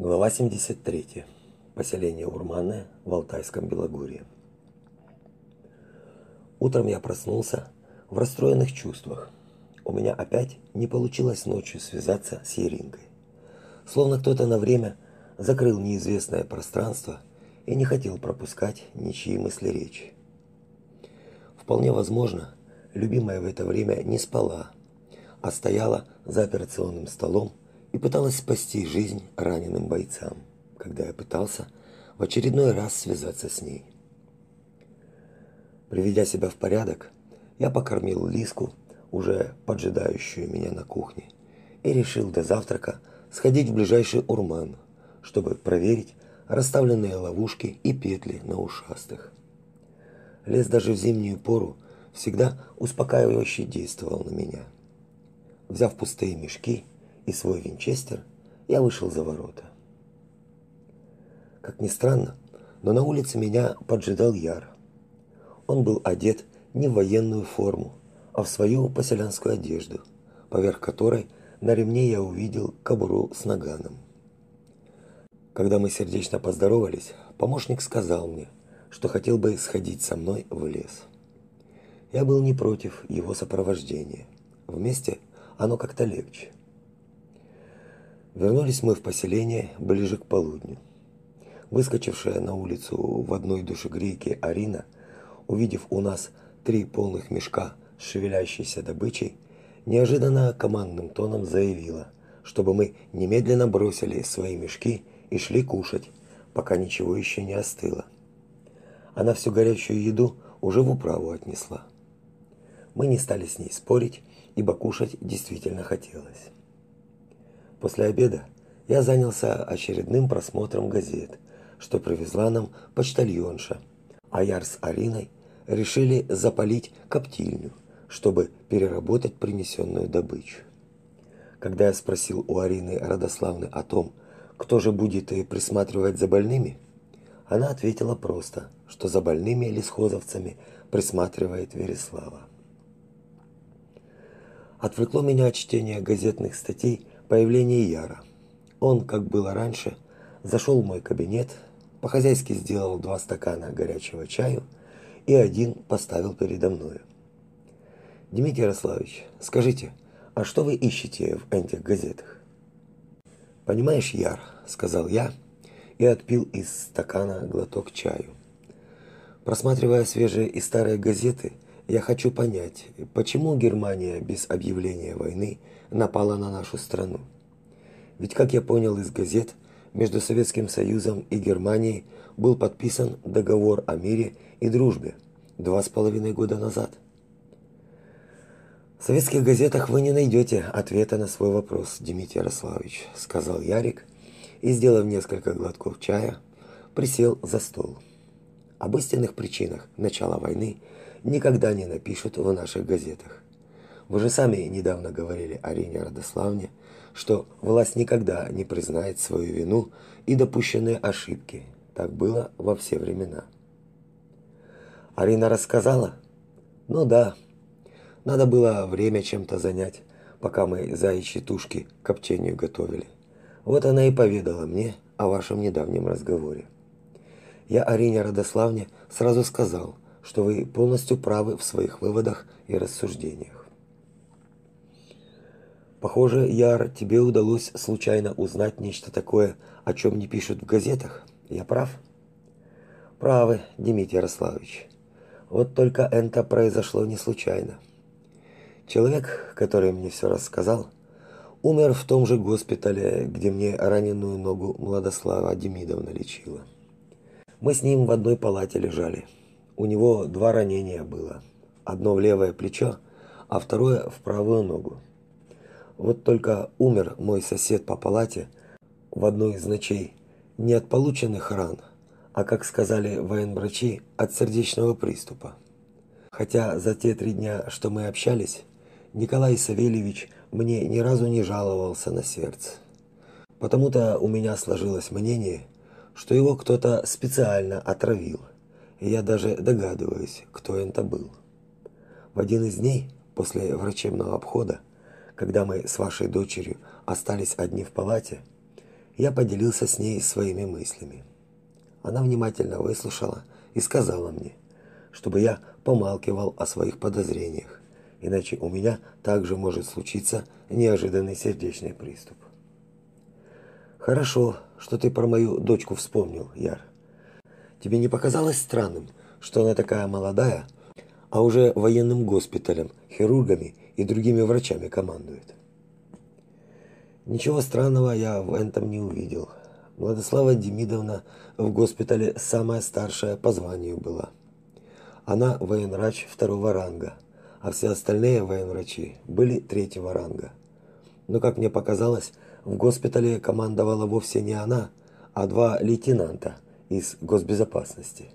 Глава 73. Поселение Урманное в Алтайском Белогорье. Утром я проснулся в расстроенных чувствах. У меня опять не получилось ночью связаться с Еринкой. Словно кто-то на время закрыл неизвестное пространство и не хотел пропускать ничьи мысли речи. Вполне возможно, любимая в это время не спала, а стояла за операционным столом и пыталась спасти жизнь раненым бойцам, когда я пытался в очередной раз связаться с ней. Приведя себя в порядок, я покормил Лиску, уже поджидающую меня на кухне, и решил до завтрака сходить в ближайший урман, чтобы проверить расставленные ловушки и петли на ушастых. Лес даже в зимнюю пору всегда успокаивающе действовал на меня. Взяв пустые мешки и свой винчестер, я вышел за ворота. Как ни странно, но на улице меня поджидал Яр. Он был одет не в военную форму, а в свою поселянскую одежду, поверх которой на ремне я увидел кобуру с наганом. Когда мы сердечно поздоровались, помощник сказал мне, что хотел бы сходить со мной в лес. Я был не против его сопровождения. Вместе оно как-то легче. Вернулись мы в поселение ближе к полудню. Выскочившая на улицу в одной душегрейке Арина, увидев у нас три полных мешка с шевелящейся добычей, неожиданно командным тоном заявила, чтобы мы немедленно бросили свои мешки и шли кушать, пока ничего еще не остыло. Она всю горячую еду уже в управу отнесла. Мы не стали с ней спорить, ибо кушать действительно хотелось. После обеда я занялся очередным просмотром газет, что привезла нам почтальонша. А Яр с Ариной решили запалить коптильню, чтобы переработать принесенную добычу. Когда я спросил у Арины Радославны о том, кто же будет и присматривать за больными, она ответила просто, что за больными лесхозовцами присматривает Вереслава. Отвлекло меня от чтения газетных статей появление Яра. Он, как было раньше, зашел в мой кабинет, по-хозяйски сделал два стакана горячего чаю и один поставил передо мной. Дмитрий Ярославович, скажите, а что вы ищете в этих газетах? Понимаешь, Яр, сказал я и отпил из стакана глоток чаю. Просматривая свежие и старые газеты, я хочу понять, почему Германия без объявления войны напала на нашу страну. Ведь, как я понял из газет, между Советским Союзом и Германией был подписан договор о мире и дружбе два с половиной года назад. В советских газетах вы не найдете ответа на свой вопрос, Дмитрий Ярославович, сказал Ярик и, сделав несколько глотков чая, присел за стол. Об истинных причинах начала войны – никогда не напишут в наших газетах. Вы же сами недавно говорили Арине Радославне, что власть никогда не признает свою вину и допущенные ошибки. Так было во все времена. Арина рассказала? Ну да. Надо было время чем-то занять, пока мы заячьи тушки к копчению готовили. Вот она и поведала мне о вашем недавнем разговоре. Я Арине Радославне сразу сказал – что вы полностью правы в своих выводах и рассуждениях. Похоже, Яр, тебе удалось случайно узнать нечто такое, о чем не пишут в газетах. Я прав? Правы, Дмитрий Ярославович. Вот только это произошло не случайно. Человек, который мне все рассказал, умер в том же госпитале, где мне раненую ногу Младослава Демидовна лечила. Мы с ним в одной палате лежали. У него два ранения было. Одно в левое плечо, а второе в правую ногу. Вот только умер мой сосед по палате в одной из ночей не от полученных ран, а, как сказали военврачи, от сердечного приступа. Хотя за те три дня, что мы общались, Николай Савельевич мне ни разу не жаловался на сердце. Потому-то у меня сложилось мнение, что его кто-то специально отравил – я даже догадываюсь, кто это был. В один из дней после врачебного обхода, когда мы с вашей дочерью остались одни в палате, я поделился с ней своими мыслями. Она внимательно выслушала и сказала мне, чтобы я помалкивал о своих подозрениях, иначе у меня также может случиться неожиданный сердечный приступ. Хорошо, что ты про мою дочку вспомнил, Яр. Тебе не показалось странным, что она такая молодая, а уже военным госпиталем, хирургами и другими врачами командует? Ничего странного я в этом не увидел. Владислава Демидовна в госпитале самая старшая по званию была. Она военврач второго ранга, а все остальные военврачи были третьего ранга. Но, как мне показалось, в госпитале командовала вовсе не она, а два лейтенанта из госбезопасности.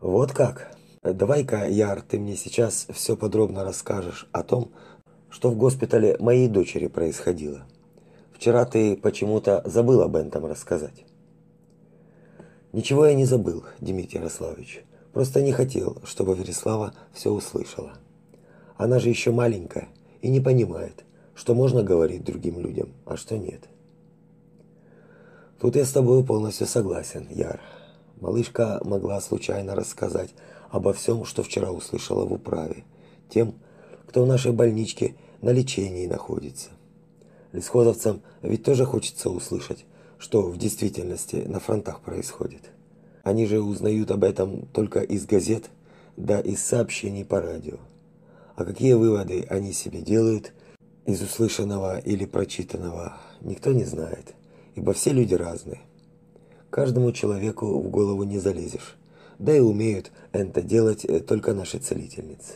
Вот как. Давай-ка, Яр, ты мне сейчас все подробно расскажешь о том, что в госпитале моей дочери происходило. Вчера ты почему-то забыл об этом рассказать. Ничего я не забыл, Дмитрий Ярославович. Просто не хотел, чтобы Вереслава все услышала. Она же еще маленькая и не понимает, что можно говорить другим людям, а что нет. Тут я с тобой полностью согласен, Яр. Малышка могла случайно рассказать обо всем, что вчера услышала в управе, тем, кто в нашей больничке на лечении находится. Лесхозовцам ведь тоже хочется услышать, что в действительности на фронтах происходит. Они же узнают об этом только из газет, да из сообщений по радио. А какие выводы они себе делают из услышанного или прочитанного, никто не знает, ибо все люди разные. Каждому человеку в голову не залезешь, да и умеют это делать только наши целительницы.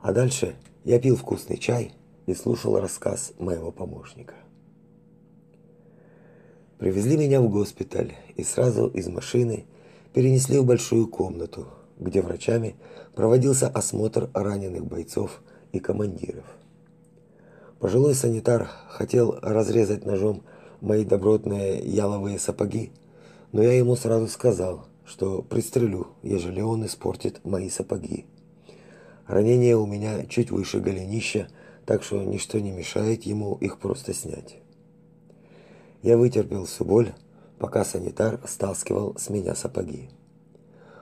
А дальше я пил вкусный чай и слушал рассказ моего помощника. Привезли меня в госпиталь и сразу из машины перенесли в большую комнату, где врачами проводился осмотр раненых бойцов и командиров. Пожилой санитар хотел разрезать ножом мои добротные яловые сапоги, но я ему сразу сказал, что пристрелю, ежели он испортит мои сапоги. Ранение у меня чуть выше голенища, так что ничто не мешает ему их просто снять. Я вытерпел всю боль, пока санитар стаскивал с меня сапоги.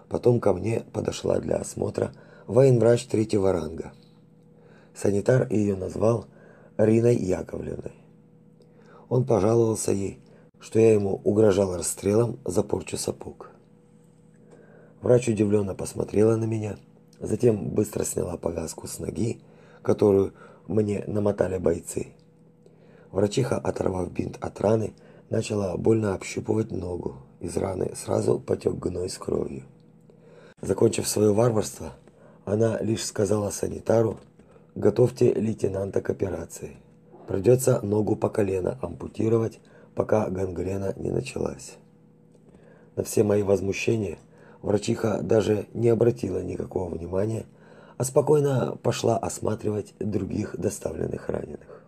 Потом ко мне подошла для осмотра военврач третьего ранга. Санитар ее назвал Риной Яковлевной. Он пожаловался ей, что я ему угрожал расстрелом за порчу сапог. Врач удивленно посмотрела на меня – затем быстро сняла повязку с ноги, которую мне намотали бойцы. Врачиха, оторвав бинт от раны, начала больно общупывать ногу. Из раны сразу потек гной с кровью. Закончив свое варварство, она лишь сказала санитару: "Готовьте лейтенанта к операции. Придется ногу по колено ампутировать, пока гангрена не началась". На все мои возмущения Врачиха даже не обратила никакого внимания, а спокойно пошла осматривать других доставленных раненых.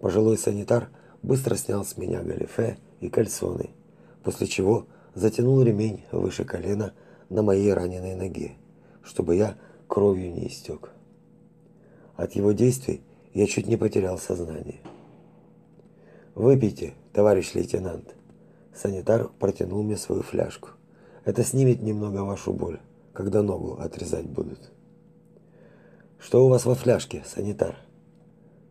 Пожилой санитар быстро снял с меня галифе и кальсоны, после чего затянул ремень выше колена на моей раненой ноге, чтобы я кровью не истек. От его действий я чуть не потерял сознание. Выпейте, товарищ лейтенант. Санитар протянул мне свою фляжку. Это снимет немного вашу боль, когда ногу отрезать будут. Что у вас во фляжке, санитар?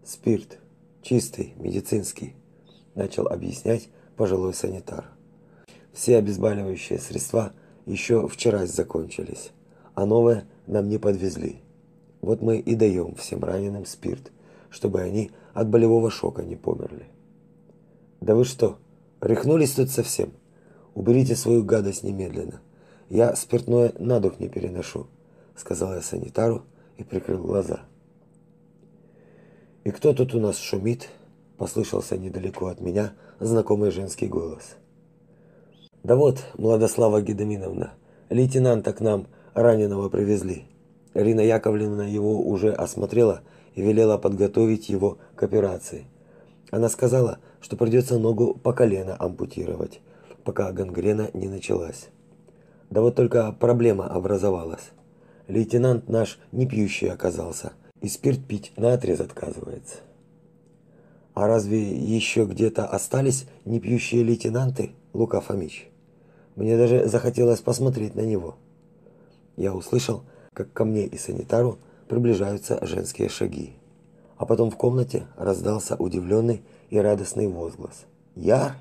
Спирт, чистый, медицинский, начал объяснять пожилой санитар. Все обезболивающие средства еще вчера закончились, а новые нам не подвезли. Вот мы и даем всем раненым спирт, чтобы они от болевого шока не померли. Да вы что, рехнулись тут совсем? Уберите свою гадость немедленно. Я спиртное на дух не переношу, сказал я санитару и прикрыл глаза. И кто тут у нас шумит? послышался недалеко от меня знакомый женский голос. Да вот, Младослава Гедоминовна, лейтенанта к нам раненого привезли. Рина Яковлевна его уже осмотрела и велела подготовить его к операции. Она сказала, что придется ногу по колено ампутировать пока гангрена не началась. Да вот только проблема образовалась. Лейтенант наш не пьющий оказался, и спирт пить наотрез отказывается. А разве еще где-то остались непьющие лейтенанты, Лука Фомич? Мне даже захотелось посмотреть на него. Я услышал, как ко мне и санитару приближаются женские шаги. А потом в комнате раздался удивленный и радостный возглас. «Яр!»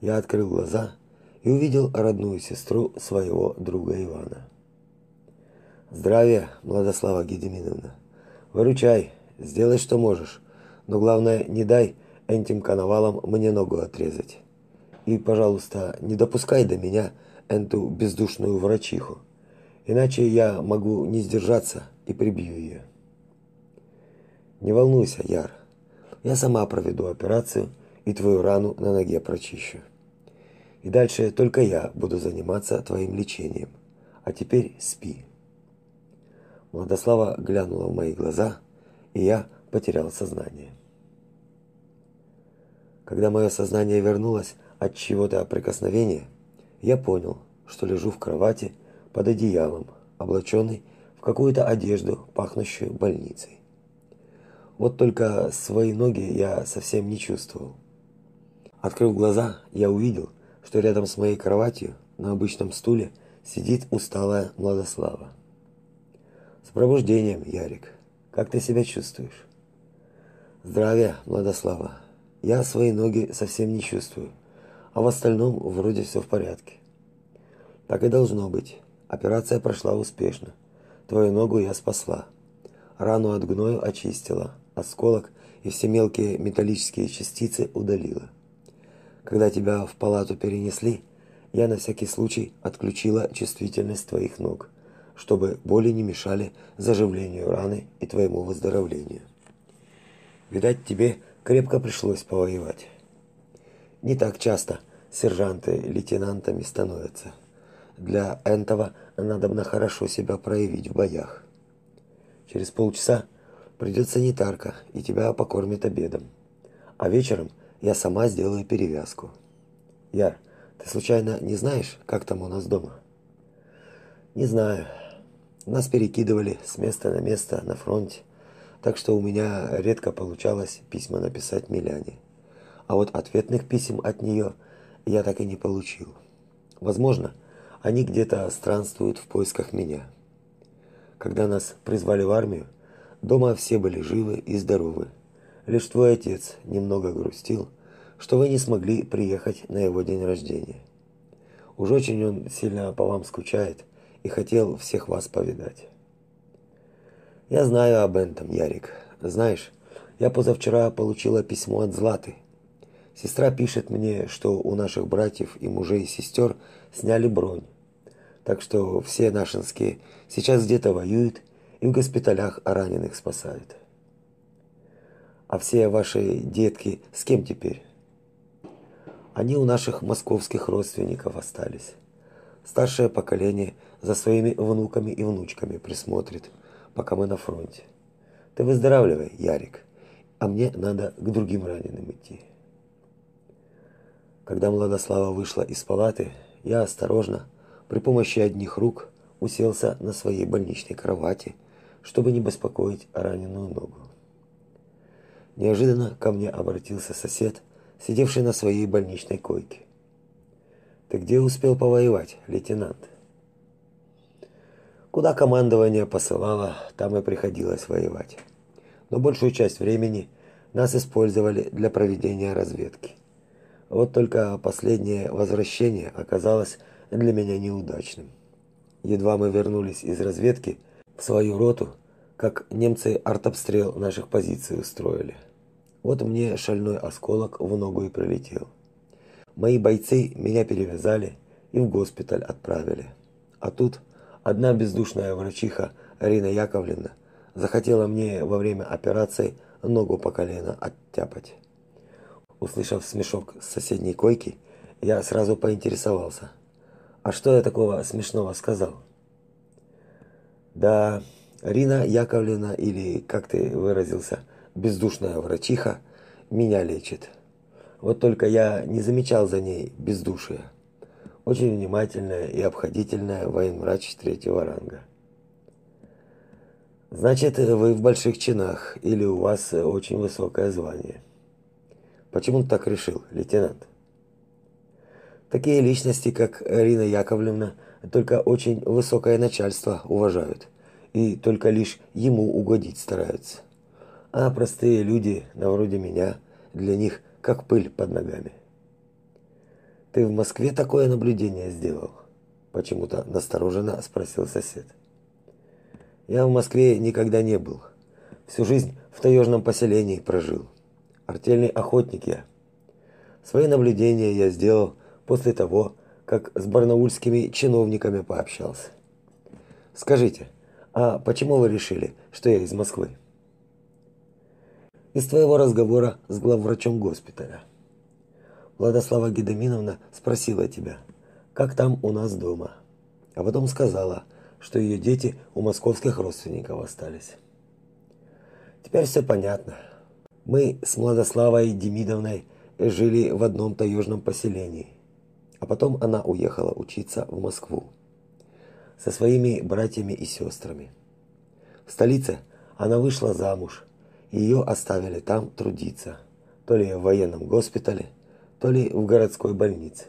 Я открыл глаза и увидел родную сестру своего друга Ивана. «Здравия, Владислава Гедеминовна! Выручай, сделай, что можешь, но главное, не дай этим коновалам мне ногу отрезать. И, пожалуйста, не допускай до меня эту бездушную врачиху, иначе я могу не сдержаться и прибью ее. Не волнуйся, Яр. Я сама проведу операцию и твою рану на ноге прочищу. И дальше только я буду заниматься твоим лечением. А теперь спи. Владислава глянула в мои глаза, и я потерял сознание. Когда мое сознание вернулось от чего-то прикосновения, я понял, что лежу в кровати под одеялом, облаченный в какую-то одежду, пахнущую больницей. Вот только свои ноги я совсем не чувствовал. Открыв глаза, я увидел, что рядом с моей кроватью на обычном стуле сидит усталая Владислава. С пробуждением, Ярик. Как ты себя чувствуешь? Здравия, Владислава. Я свои ноги совсем не чувствую, а в остальном вроде все в порядке. Так и должно быть. Операция прошла успешно. Твою ногу я спасла. Рану от гноя очистила, осколок и все мелкие металлические частицы удалила. Когда тебя в палату перенесли, я на всякий случай отключила чувствительность твоих ног, чтобы боли не мешали заживлению раны и твоему выздоровлению. Видать, тебе крепко пришлось повоевать. Не так часто сержанты лейтенантами становятся. Для этого надо бы хорошо себя проявить в боях. Через полчаса придет санитарка и тебя покормит обедом. А вечером я сама сделаю перевязку. Яр, ты случайно не знаешь, как там у нас дома? Не знаю. Нас перекидывали с места на место на фронте так что у меня редко получалось письма написать Миляне. А вот ответных писем от нее я так и не получил. Возможно, они где-то странствуют в поисках меня. Когда нас призвали в армию, дома все были живы и здоровы. Лишь твой отец немного грустил, что вы не смогли приехать на его день рождения. Уж очень он сильно по вам скучает и хотел всех вас повидать. Я знаю об этом, Ярик. Знаешь, я позавчера получила письмо от Златы. Сестра пишет мне, что у наших братьев и мужей и сестер сняли бронь. Так что все нашинские сейчас где-то воюют и в госпиталях раненых спасают. А все ваши детки с кем теперь? Они у наших московских родственников остались. Старшее поколение за своими внуками и внучками присмотрит пока мы на фронте. Ты выздоравливай, Ярик, а мне надо к другим раненым идти. Когда Младослава вышла из палаты, я осторожно, при помощи одних рук, уселся на своей больничной кровати, чтобы не беспокоить раненую ногу. Неожиданно ко мне обратился сосед, сидевший на своей больничной койке. Ты где успел повоевать, лейтенант? Куда командование посылало, там и приходилось воевать. Но большую часть времени нас использовали для проведения разведки. Вот только последнее возвращение оказалось для меня неудачным. Едва мы вернулись из разведки в свою роту, как немцы артобстрел наших позиций устроили. Вот мне шальной осколок в ногу и прилетел. Мои бойцы меня перевязали и в госпиталь отправили. А тут Одна бездушная врачиха, Арина Яковлевна, захотела мне во время операции ногу по колено оттяпать. Услышав смешок с соседней койки, я сразу поинтересовался: "А что я такого смешного сказал?" Да, Рина Яковлевна или, как ты выразился, бездушная врачиха меня лечит. Вот только я не замечал за ней бездушия очень внимательная и обходительная военврач третьего ранга. Значит, вы в больших чинах или у вас очень высокое звание. Почему ты так решил, лейтенант? Такие личности, как Арина Яковлевна, только очень высокое начальство уважают и только лишь ему угодить стараются. А простые люди, на вроде меня, для них как пыль под ногами. Ты в Москве такое наблюдение сделал? почему-то настороженно спросил сосед. Я в Москве никогда не был. Всю жизнь в таежном поселении прожил. Артельный охотник я. Свои наблюдения я сделал после того, как с барнаульскими чиновниками пообщался. Скажите, а почему вы решили, что я из Москвы? Из твоего разговора с главврачом госпиталя. Владислава Гедеминовна спросила тебя, как там у нас дома. А потом сказала, что ее дети у московских родственников остались. Теперь все понятно. Мы с Владиславой Демидовной жили в одном таежном поселении. А потом она уехала учиться в Москву со своими братьями и сестрами. В столице она вышла замуж, ее оставили там трудиться, то ли в военном госпитале, то ли в городской больнице.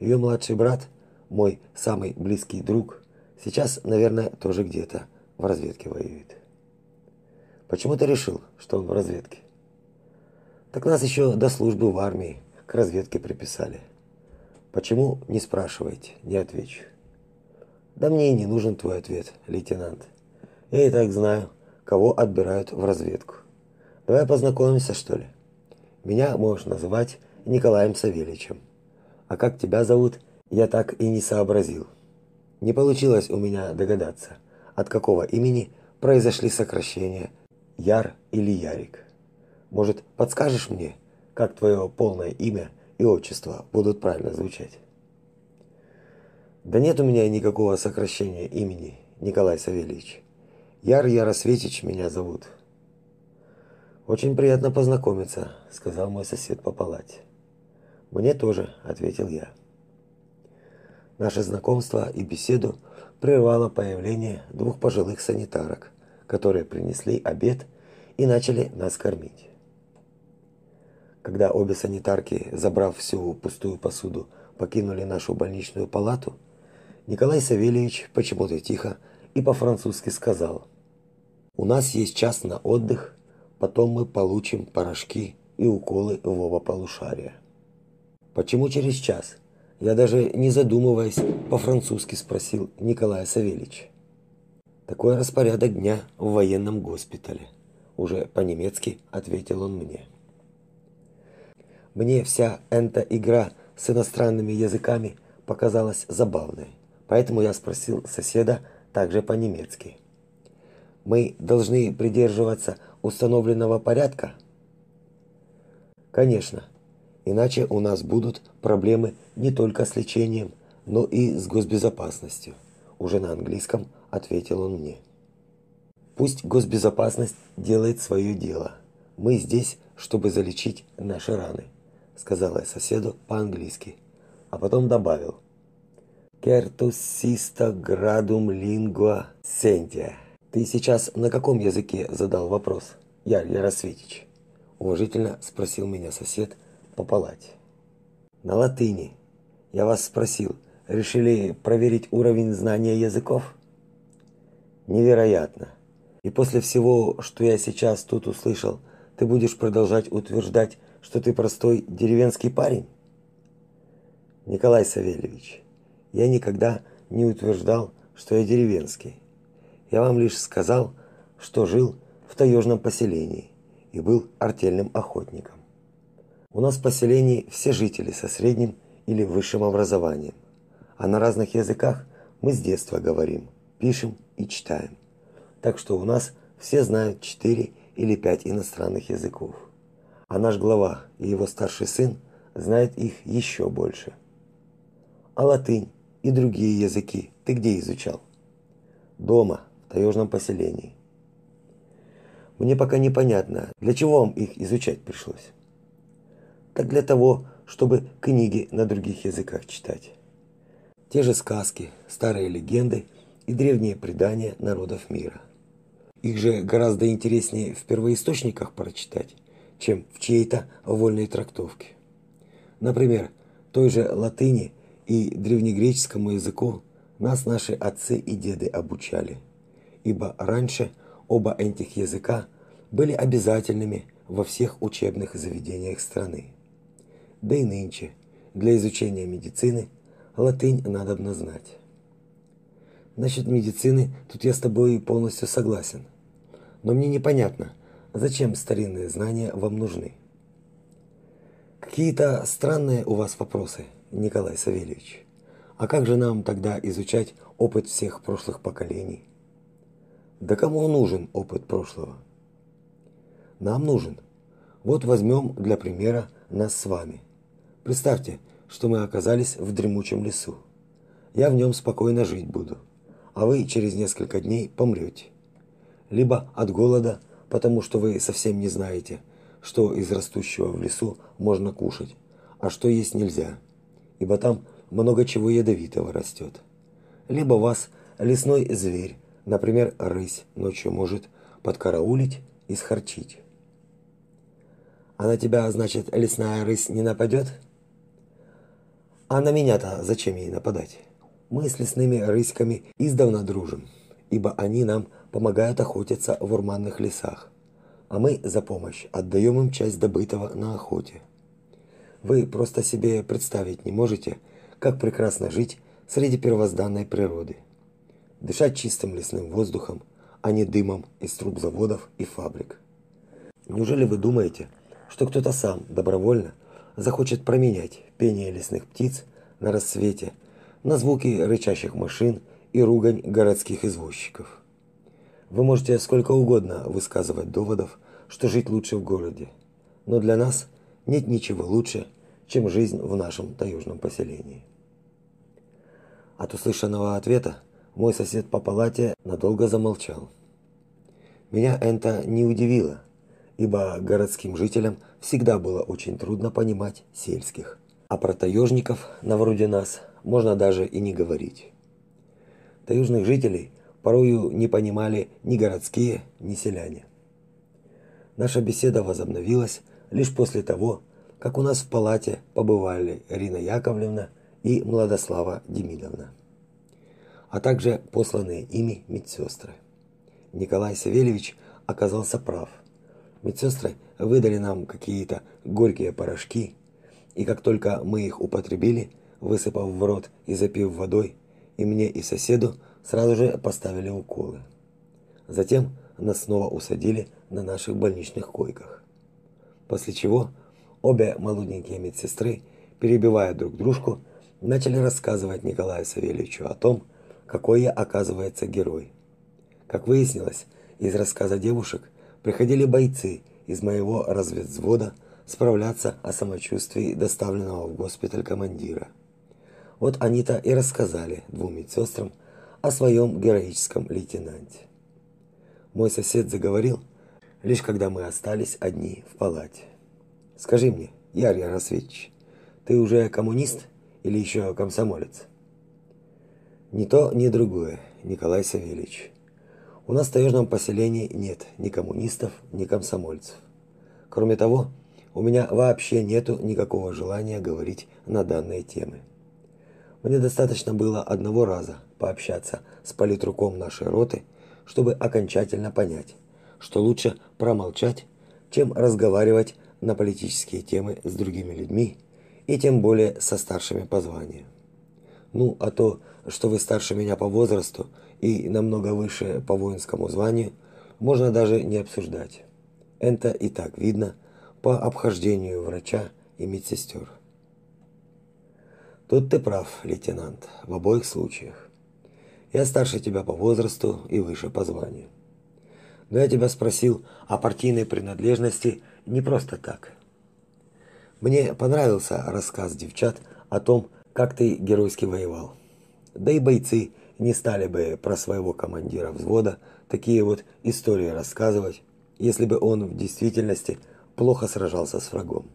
Ее младший брат, мой самый близкий друг, сейчас, наверное, тоже где-то в разведке воюет. Почему ты решил, что он в разведке? Так нас еще до службы в армии к разведке приписали. Почему, не спрашивайте, не отвечу. Да мне и не нужен твой ответ, лейтенант. Я и так знаю, кого отбирают в разведку. Давай познакомимся, что ли? Меня можешь называть Николаем Савельичем. А как тебя зовут, я так и не сообразил. Не получилось у меня догадаться, от какого имени произошли сокращения Яр или Ярик. Может, подскажешь мне, как твое полное имя и отчество будут правильно звучать? Да нет у меня никакого сокращения имени, Николай Савельевич. Яр Яросветич меня зовут. Очень приятно познакомиться, сказал мой сосед по палате. Мне тоже, ответил я. Наше знакомство и беседу прервало появление двух пожилых санитарок, которые принесли обед и начали нас кормить. Когда обе санитарки, забрав всю пустую посуду, покинули нашу больничную палату, Николай Савельевич почему-то тихо и по-французски сказал: "У нас есть час на отдых, потом мы получим порошки и уколы в оба полушария". Почему через час? Я даже не задумываясь по-французски спросил Николая Савельич. Такой распорядок дня в военном госпитале. Уже по-немецки ответил он мне. Мне вся эта игра с иностранными языками показалась забавной, поэтому я спросил соседа также по-немецки. Мы должны придерживаться установленного порядка? Конечно, Иначе у нас будут проблемы не только с лечением, но и с госбезопасностью. Уже на английском ответил он мне. Пусть госбезопасность делает свое дело. Мы здесь, чтобы залечить наши раны, сказала я соседу по-английски, а потом добавил: Certus sista gradum lingua sentia. Ты сейчас на каком языке задал вопрос? Я Яросветич. Уважительно спросил меня сосед по палате. На латыни. Я вас спросил, решили проверить уровень знания языков? Невероятно. И после всего, что я сейчас тут услышал, ты будешь продолжать утверждать, что ты простой деревенский парень? Николай Савельевич, я никогда не утверждал, что я деревенский. Я вам лишь сказал, что жил в таежном поселении и был артельным охотником. У нас в поселении все жители со средним или высшим образованием. А на разных языках мы с детства говорим, пишем и читаем. Так что у нас все знают 4 или 5 иностранных языков. А наш глава и его старший сын знают их еще больше. А латынь и другие языки ты где изучал? Дома, в таежном поселении. Мне пока непонятно, для чего вам их изучать пришлось так для того, чтобы книги на других языках читать. Те же сказки, старые легенды и древние предания народов мира. Их же гораздо интереснее в первоисточниках прочитать, чем в чьей-то вольной трактовке. Например, той же латыни и древнегреческому языку нас наши отцы и деды обучали, ибо раньше оба этих языка были обязательными во всех учебных заведениях страны. Да и нынче для изучения медицины латынь надобно знать. Насчет медицины тут я с тобой полностью согласен. Но мне непонятно, зачем старинные знания вам нужны. Какие-то странные у вас вопросы, Николай Савельевич. А как же нам тогда изучать опыт всех прошлых поколений? Да кому нужен опыт прошлого? Нам нужен. Вот возьмем для примера нас с вами. Представьте, что мы оказались в дремучем лесу. Я в нем спокойно жить буду а вы через несколько дней помрете. Либо от голода, потому что вы совсем не знаете, что из растущего в лесу можно кушать, а что есть нельзя, ибо там много чего ядовитого растет. Либо вас лесной зверь, например, рысь, ночью может подкараулить и схорчить. А на тебя, значит, лесная рысь не нападет? А на меня-то зачем ей нападать? Мы с лесными рыськами издавна дружим, ибо они нам помогают охотиться в урманных лесах, а мы за помощь отдаем им часть добытого на охоте. Вы просто себе представить не можете, как прекрасно жить среди первозданной природы. Дышать чистым лесным воздухом, а не дымом из труб заводов и фабрик. Неужели вы думаете, что кто-то сам добровольно захочет променять пение лесных птиц на рассвете – на звуки рычащих машин и ругань городских извозчиков. Вы можете сколько угодно высказывать доводов, что жить лучше в городе, но для нас нет ничего лучше, чем жизнь в нашем таежном поселении. От услышанного ответа мой сосед по палате надолго замолчал. Меня это не удивило, ибо городским жителям всегда было очень трудно понимать сельских, а про таежников на вроде нас можно даже и не говорить. Таежных жителей порою не понимали ни городские, ни селяне. Наша беседа возобновилась лишь после того, как у нас в палате побывали Ирина Яковлевна и Младослава Демидовна, а также посланные ими медсестры. Николай Савельевич оказался прав. Медсестры выдали нам какие-то горькие порошки, и как только мы их употребили, высыпав в рот и запив водой, и мне, и соседу сразу же поставили уколы. Затем нас снова усадили на наших больничных койках. После чего обе молоденькие медсестры, перебивая друг дружку, начали рассказывать Николаю Савельевичу о том, какой я, оказывается, герой. Как выяснилось, из рассказа девушек приходили бойцы из моего разведвзвода справляться о самочувствии доставленного в госпиталь командира. Вот они-то и рассказали двум медсестрам о своем героическом лейтенанте. Мой сосед заговорил, лишь когда мы остались одни в палате. Скажи мне, Ярий Рассветович, ты уже коммунист или еще комсомолец? Ни то, ни другое, Николай Савельевич. У нас в таежном поселении нет ни коммунистов, ни комсомольцев. Кроме того, у меня вообще нету никакого желания говорить на данные темы. Мне достаточно было одного раза пообщаться с политруком нашей роты, чтобы окончательно понять, что лучше промолчать, чем разговаривать на политические темы с другими людьми, и тем более со старшими по званию. Ну, а то, что вы старше меня по возрасту и намного выше по воинскому званию, можно даже не обсуждать. Это и так видно по обхождению врача и медсестер. Тут ты прав, лейтенант, в обоих случаях. Я старше тебя по возрасту и выше по званию. Но я тебя спросил о партийной принадлежности не просто так. Мне понравился рассказ девчат о том, как ты геройски воевал. Да и бойцы не стали бы про своего командира взвода такие вот истории рассказывать, если бы он в действительности плохо сражался с врагом.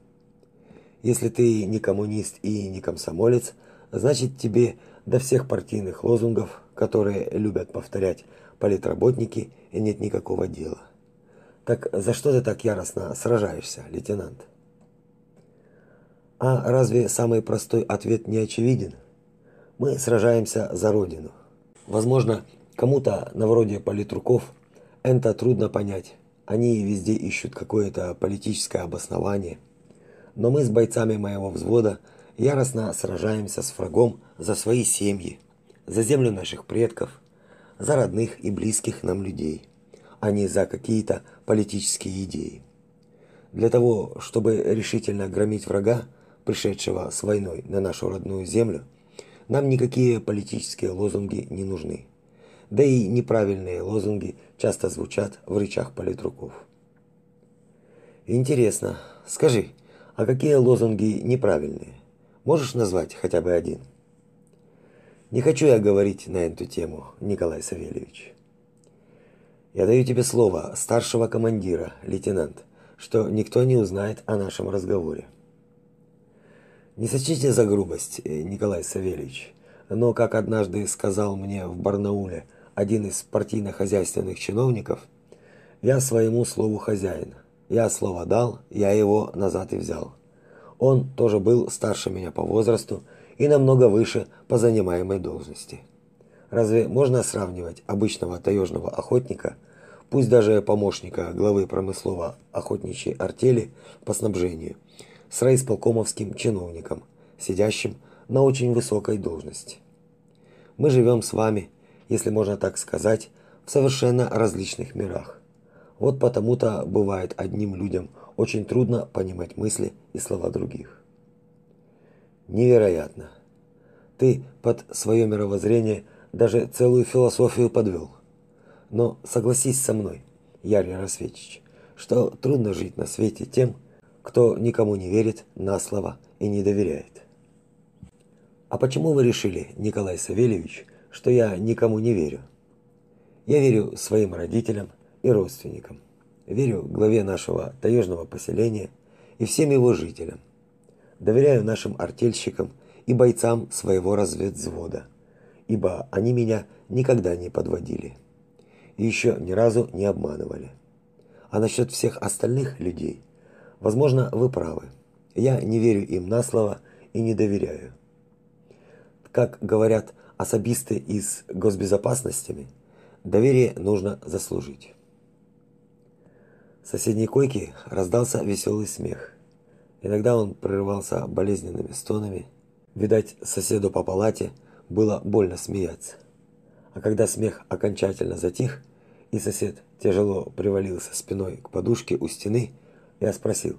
Если ты не коммунист и не комсомолец, значит тебе до всех партийных лозунгов, которые любят повторять политработники и нет никакого дела. Так за что ты так яростно сражаешься, лейтенант? А разве самый простой ответ не очевиден? Мы сражаемся за родину. Возможно, кому-то на вроде политруков это трудно понять. Они везде ищут какое-то политическое обоснование. Но мы с бойцами моего взвода яростно сражаемся с врагом за свои семьи, за землю наших предков, за родных и близких нам людей, а не за какие-то политические идеи. Для того, чтобы решительно громить врага, пришедшего с войной на нашу родную землю, нам никакие политические лозунги не нужны. Да и неправильные лозунги часто звучат в речах политруков. Интересно, скажи, а какие лозунги неправильные? Можешь назвать хотя бы один? Не хочу я говорить на эту тему, Николай Савельевич. Я даю тебе слово старшего командира, лейтенант, что никто не узнает о нашем разговоре. Не сочтите за грубость, э, Николай Савельевич, но как однажды сказал мне в Барнауле один из партийно-хозяйственных чиновников, я своему слову хозяин. Я слово дал, я его назад и взял. Он тоже был старше меня по возрасту и намного выше по занимаемой должности. Разве можно сравнивать обычного таежного охотника, пусть даже помощника главы промыслово-охотничьей артели по снабжению, с райисполкомовским чиновником, сидящим на очень высокой должности? Мы живем с вами, если можно так сказать, в совершенно различных мирах. Вот потому-то бывает одним людям очень трудно понимать мысли и слова других. Невероятно. Ты под свое мировоззрение даже целую философию подвел. Но согласись со мной, Ярий Рассветич, что трудно жить на свете тем, кто никому не верит на слово и не доверяет. А почему вы решили, Николай Савельевич, что я никому не верю? Я верю своим родителям и родственникам. Верю главе нашего таежного поселения и всем его жителям. Доверяю нашим артельщикам и бойцам своего разведвзвода, ибо они меня никогда не подводили и еще ни разу не обманывали. А насчет всех остальных людей, возможно, вы правы. Я не верю им на слово и не доверяю. Как говорят особисты из госбезопасности, доверие нужно заслужить. С соседней койки раздался веселый смех. Иногда он прерывался болезненными стонами. Видать, соседу по палате было больно смеяться. А когда смех окончательно затих, и сосед тяжело привалился спиной к подушке у стены, я спросил: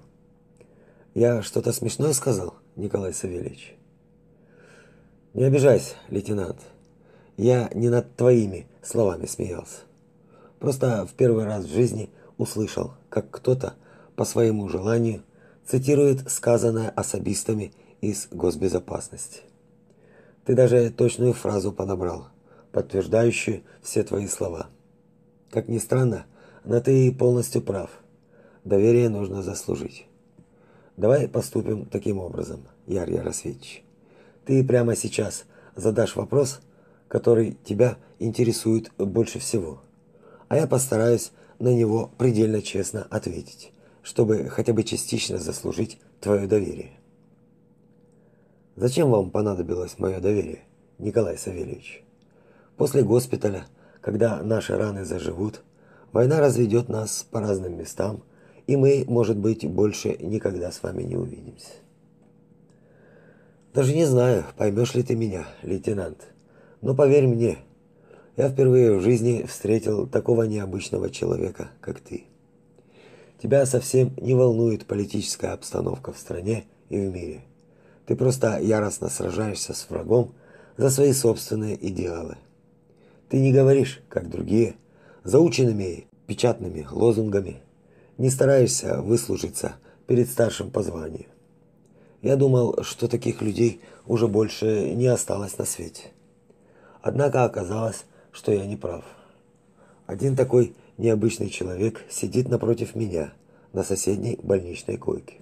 "Я что-то смешное сказал, Николай Савельевич?" "Не обижайся, лейтенант. Я не над твоими словами смеялся. Просто в первый раз в жизни услышал, как кто-то по своему желанию цитирует сказанное особистами из госбезопасности. Ты даже точную фразу подобрал, подтверждающую все твои слова. Как ни странно, но ты полностью прав. Доверие нужно заслужить. Давай поступим таким образом, Яр Яросветич. Ты прямо сейчас задашь вопрос, который тебя интересует больше всего. А я постараюсь на него предельно честно ответить, чтобы хотя бы частично заслужить твое доверие. Зачем вам понадобилось мое доверие, Николай Савельевич? После госпиталя, когда наши раны заживут, война разведет нас по разным местам, и мы, может быть, больше никогда с вами не увидимся. Даже не знаю, поймешь ли ты меня, лейтенант. Но поверь мне, я впервые в жизни встретил такого необычного человека, как ты. Тебя совсем не волнует политическая обстановка в стране и в мире. Ты просто яростно сражаешься с врагом за свои собственные идеалы. Ты не говоришь, как другие, заученными печатными лозунгами, не стараешься выслужиться перед старшим по званию. Я думал, что таких людей уже больше не осталось на свете. Однако оказалось, что я не прав. Один такой необычный человек сидит напротив меня на соседней больничной койке.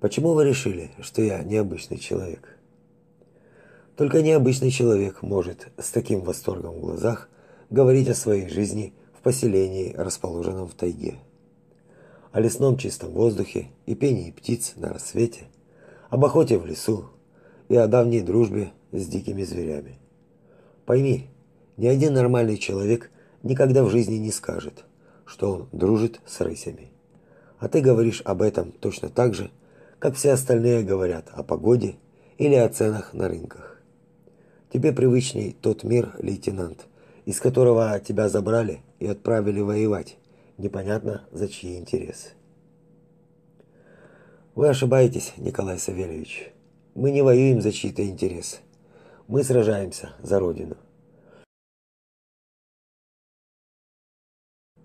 Почему вы решили, что я необычный человек? Только необычный человек может с таким восторгом в глазах говорить о своей жизни в поселении, расположенном в тайге. О лесном чистом воздухе и пении птиц на рассвете, об охоте в лесу и о давней дружбе с дикими зверями. Пойми, ни один нормальный человек никогда в жизни не скажет, что он дружит с рысями. А ты говоришь об этом точно так же, как все остальные говорят о погоде или о ценах на рынках. Тебе привычней тот мир, лейтенант, из которого тебя забрали и отправили воевать, непонятно за чьи интересы. Вы ошибаетесь, Николай Савельевич. Мы не воюем за чьи-то интересы. Мы сражаемся за родину.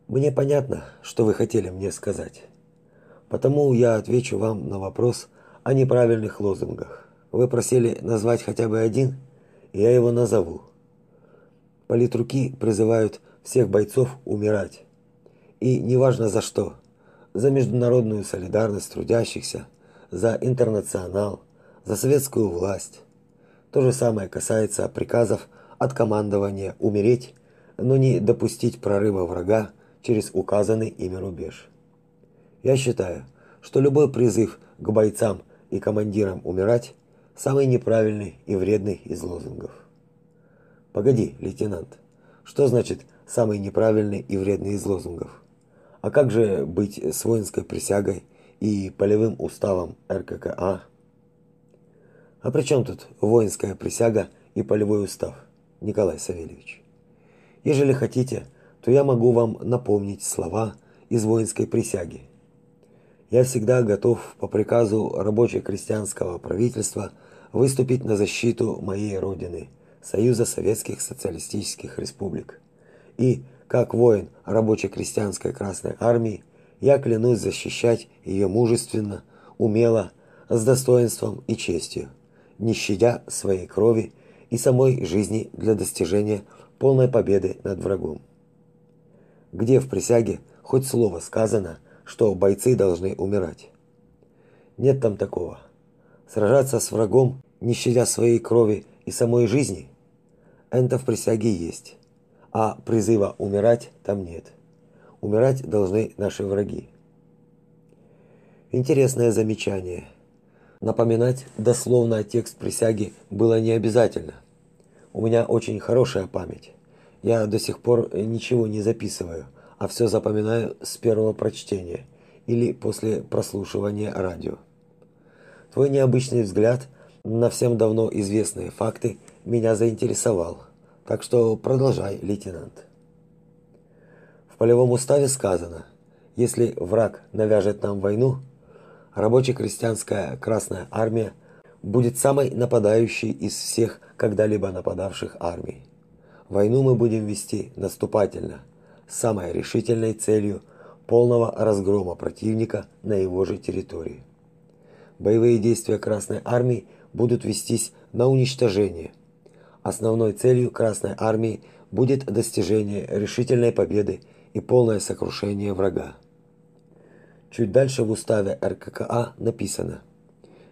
Мне понятно, что вы хотели мне сказать. Потому я отвечу вам на вопрос о неправильных лозунгах. Вы просили назвать хотя бы один, и я его назову. Политруки призывают всех бойцов умирать. И неважно за что. За международную солидарность трудящихся, за интернационал, за советскую власть. То же самое касается приказов от командования умереть, но не допустить прорыва врага через указанный ими рубеж. Я считаю, что любой призыв к бойцам и командирам умирать самый неправильный и вредный из лозунгов. Погоди, лейтенант. Что значит самый неправильный и вредный из лозунгов? А как же быть с воинской присягой и полевым уставом РККА? А при чем тут воинская присяга и полевой устав, Николай Савельевич? Ежели хотите, то я могу вам напомнить слова из воинской присяги. Я всегда готов по приказу рабоче-крестьянского правительства выступить на защиту моей родины, Союза Советских Социалистических Республик. И, как воин рабоче-крестьянской Красной Армии, я клянусь защищать ее мужественно, умело, с достоинством и честью, не щадя своей крови и самой жизни для достижения полной победы над врагом. Где в присяге хоть слово сказано, что бойцы должны умирать? Нет там такого. Сражаться с врагом, не щадя своей крови и самой жизни, это в присяге есть. А призыва умирать там нет. Умирать должны наши враги. Интересное замечание. Напоминать дословно текст присяги было не обязательно. У меня очень хорошая память. Я до сих пор ничего не записываю, а все запоминаю с первого прочтения или после прослушивания радио. Твой необычный взгляд на всем давно известные факты меня заинтересовал. Так что продолжай, лейтенант. В полевом уставе сказано: если враг навяжет нам войну, рабоче-крестьянская Красная армия будет самой нападающей из всех когда-либо нападавших армий. Войну мы будем вести наступательно, с самой решительной целью полного разгрома противника на его же территории. Боевые действия Красной армии будут вестись на уничтожение. Основной целью Красной армии будет достижение решительной победы и полное сокрушение врага. Чуть дальше в уставе РККА написано: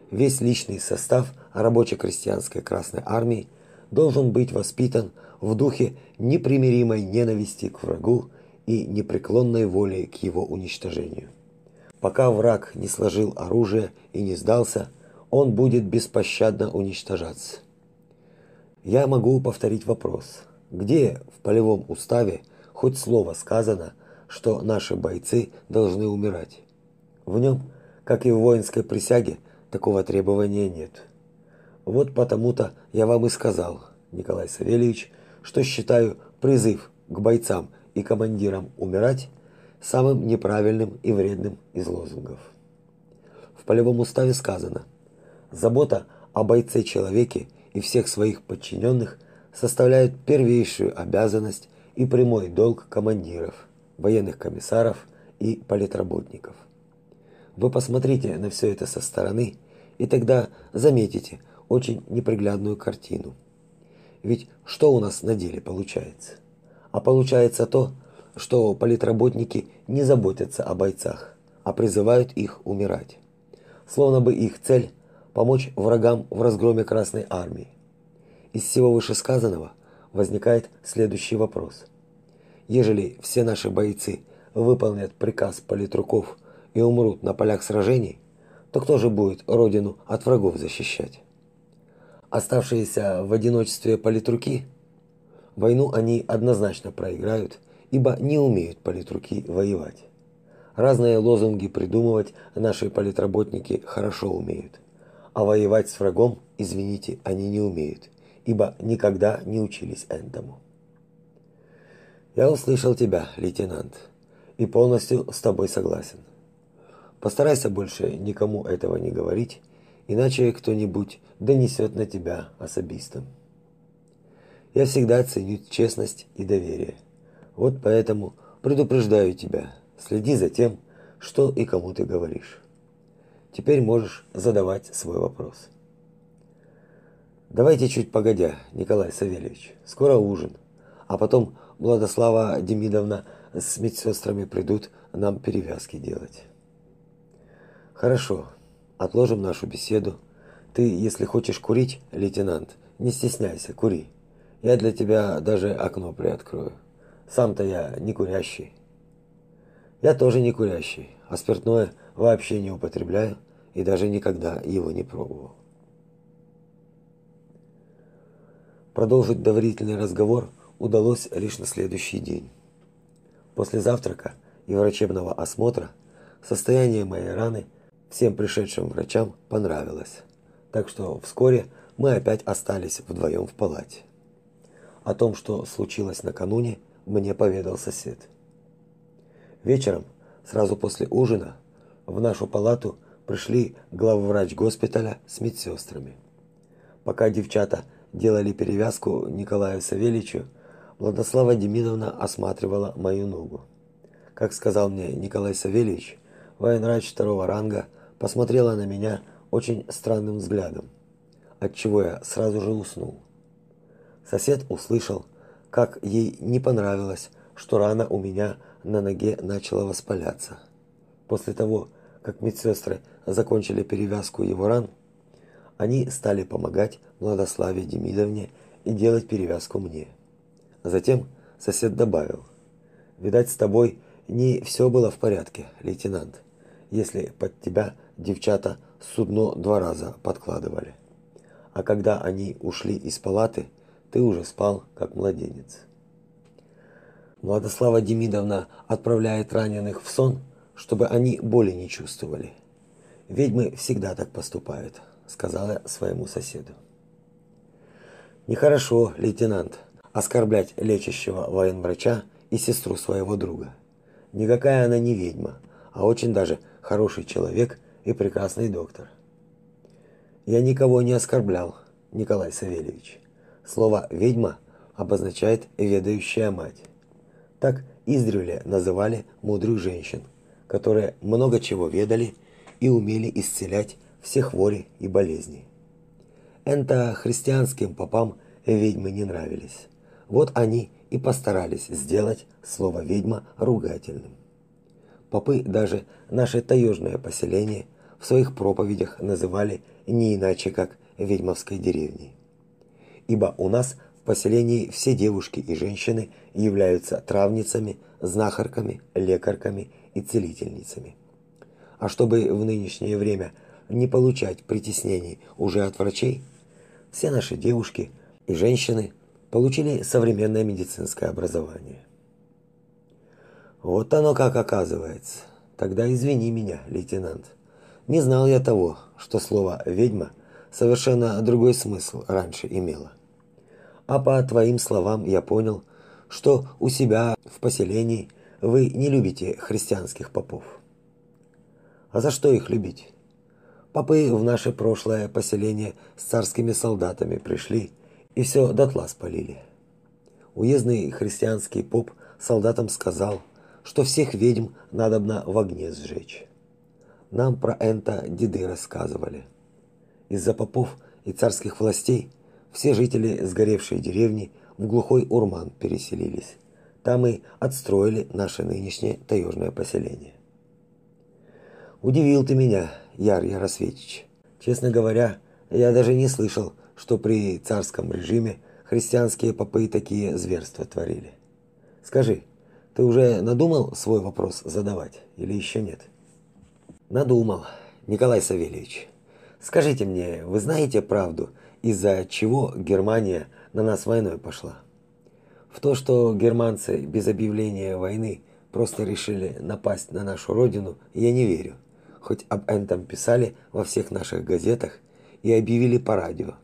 Весь личный состав рабоче-крестьянской Красной армии должен быть воспитан в духе непримиримой ненависти к врагу и непреклонной воли к его уничтожению. Пока враг не сложил оружие и не сдался, он будет беспощадно уничтожаться. Я могу повторить вопрос. Где в полевом уставе хоть слово сказано, что наши бойцы должны умирать? В нем, как и в воинской присяге, такого требования нет. Вот потому-то я вам и сказал, Николай Савельевич, что считаю призыв к бойцам и командирам умирать самым неправильным и вредным из лозунгов. В полевом уставе сказано: забота о бойце-человеке и всех своих подчиненных составляет первейшую обязанность и прямой долг командиров, военных комиссаров и политработников. Вы посмотрите на все это со стороны, и тогда заметите очень неприглядную картину. Ведь что у нас на деле получается? А получается то, что политработники не заботятся о бойцах, а призывают их умирать. Словно бы их цель помочь врагам в разгроме Красной армии. Из всего вышесказанного возникает следующий вопрос: ежели все наши бойцы выполнят приказ политруков и умрут на полях сражений, то кто же будет родину от врагов защищать? Оставшиеся в одиночестве политруки войну они однозначно проиграют, ибо не умеют политруки воевать. Разные лозунги придумывать наши политработники хорошо умеют, а воевать с врагом, извините, они не умеют, ибо никогда не учились этому. Я услышал тебя, лейтенант, и полностью с тобой согласен. Постарайся больше никому этого не говорить, иначе кто-нибудь донесет на тебя особистом. Я всегда ценю честность и доверие. Вот поэтому предупреждаю тебя, следи за тем, что и кому ты говоришь. Теперь можешь задавать свой вопрос. Давайте чуть погодя, Николай Савельевич. Скоро ужин, а потом Владислава Демидовна с медсестрами придут нам перевязки делать. Хорошо, отложим нашу беседу. Ты, если хочешь курить, лейтенант, не стесняйся, кури. Я для тебя даже окно приоткрою. Сам-то я не курящий. Я тоже не курящий, а спиртное вообще не употребляю и даже никогда его не пробовал. Продолжить доверительный разговор удалось лишь на следующий день. После завтрака и врачебного осмотра состояние моей раны – всем пришедшим врачам понравилось. Так что вскоре мы опять остались вдвоем в палате. О том, что случилось накануне, мне поведал сосед. Вечером, сразу после ужина, в нашу палату пришли главврач госпиталя с медсестрами. Пока девчата делали перевязку Николаю Савельичу, Владислава Демидовна осматривала мою ногу. Как сказал мне Николай Савельевич, военврач второго ранга посмотрела на меня очень странным взглядом, от чего я сразу же уснул. Сосед услышал, как ей не понравилось, что рана у меня на ноге начала воспаляться. После того, как медсестры закончили перевязку его ран, они стали помогать Владиславе Демидовне и делать перевязку мне. Затем сосед добавил: "Видать, с тобой не все было в порядке, лейтенант, если под тебя девчата судно два раза подкладывали. А когда они ушли из палаты, ты уже спал, как младенец. Владислава Демидовна отправляет раненых в сон, чтобы они боли не чувствовали. Ведьмы всегда так поступают, сказала своему соседу. Нехорошо, лейтенант, оскорблять лечащего военврача и сестру своего друга. Никакая она не ведьма, а очень даже хороший человек и прекрасный доктор. Я никого не оскорблял, Николай Савельевич. Слово ведьма обозначает ведающая мать. Так издревле называли мудрых женщин, которые много чего ведали и умели исцелять все хвори и болезни. Энто христианским попам ведьмы не нравились. Вот они и постарались сделать слово ведьма ругательным. Попы даже наше таежное поселение – в своих проповедях называли не иначе как ведьмовской деревней. Ибо у нас в поселении все девушки и женщины являются травницами, знахарками, лекарками и целительницами. А чтобы в нынешнее время не получать притеснений уже от врачей, все наши девушки и женщины получили современное медицинское образование. Вот оно как оказывается. Тогда извини меня, лейтенант. Не знал я того, что слово ведьма совершенно другой смысл раньше имело. А по твоим словам я понял, что у себя в поселении вы не любите христианских попов. А за что их любить? Попы в наше прошлое поселение с царскими солдатами пришли и все дотла спалили. Уездный христианский поп солдатам сказал, что всех ведьм надобно в огне сжечь. Нам про это деды рассказывали. Из-за попов и царских властей все жители сгоревшей деревни в глухой Урман переселились. Там и отстроили наше нынешнее таежное поселение. Удивил ты меня, Яр Яросветич. Честно говоря, я даже не слышал, что при царском режиме христианские попы такие зверства творили. Скажи, Ты уже надумал свой вопрос задавать или еще нет? Надумал, Николай Савельевич. Скажите мне, вы знаете правду, из-за чего Германия на нас войной пошла? В то, что германцы без объявления войны просто решили напасть на нашу родину, я не верю. Хоть об этом писали во всех наших газетах и объявили по радио.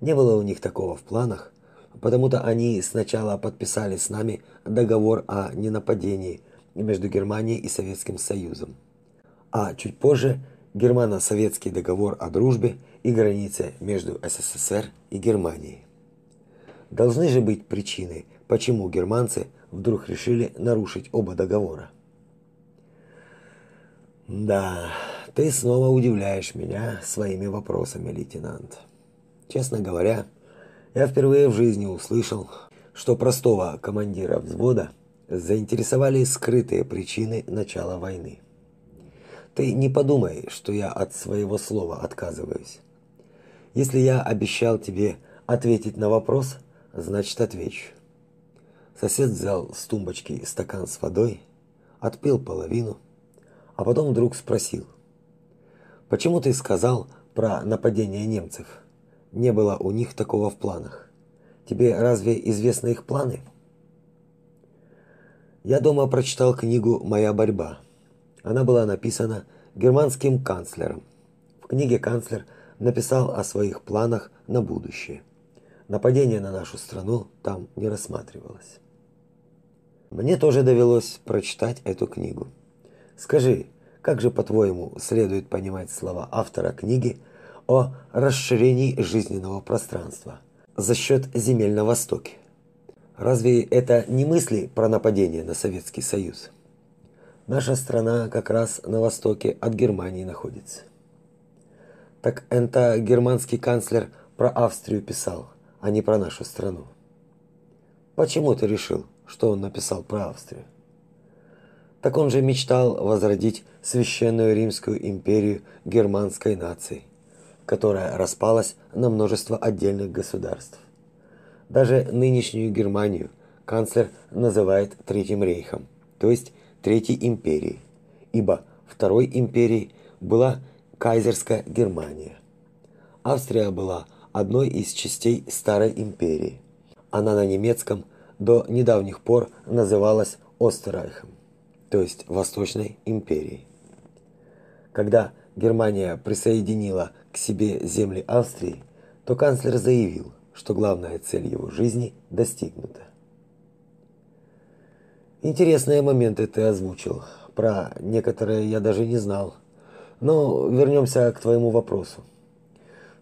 Не было у них такого в планах, потому-то они сначала подписали с нами договор о ненападении между Германией и Советским Союзом. А чуть позже германо-советский договор о дружбе и границе между СССР и Германией. Должны же быть причины, почему германцы вдруг решили нарушить оба договора. Да, ты снова удивляешь меня своими вопросами, лейтенант. Честно говоря, я впервые в жизни услышал, что простого командира взвода заинтересовали скрытые причины начала войны. Ты не подумай, что я от своего слова отказываюсь. Если я обещал тебе ответить на вопрос, значит отвечу. Сосед взял с тумбочки стакан с водой, отпил половину, а потом вдруг спросил: "Почему ты сказал про нападение немцев?" не было у них такого в планах. Тебе разве известны их планы? Я дома прочитал книгу Моя борьба. Она была написана германским канцлером. В книге канцлер написал о своих планах на будущее. Нападение на нашу страну там не рассматривалось. Мне тоже довелось прочитать эту книгу. Скажи, как же, по-твоему, следует понимать слова автора книги о расширении жизненного пространства за счет земель на Востоке. Разве это не мысли про нападение на Советский Союз? Наша страна как раз на востоке от Германии находится. Так это германский канцлер про Австрию писал, а не про нашу страну. Почему ты решил, что он написал про Австрию? Так он же мечтал возродить священную Римскую империю германской нации которая распалась на множество отдельных государств. Даже нынешнюю Германию канцлер называет Третьим рейхом, то есть Третьей империей, ибо Второй империей была Кайзерская Германия. Австрия была одной из частей Старой империи. Она на немецком до недавних пор называлась Остеррайхом, то есть Восточной империей. Когда Германия присоединила к себе земли Австрии, то канцлер заявил, что главная цель его жизни достигнута. Интересные моменты ты озвучил. Про некоторые я даже не знал. Но вернемся к твоему вопросу.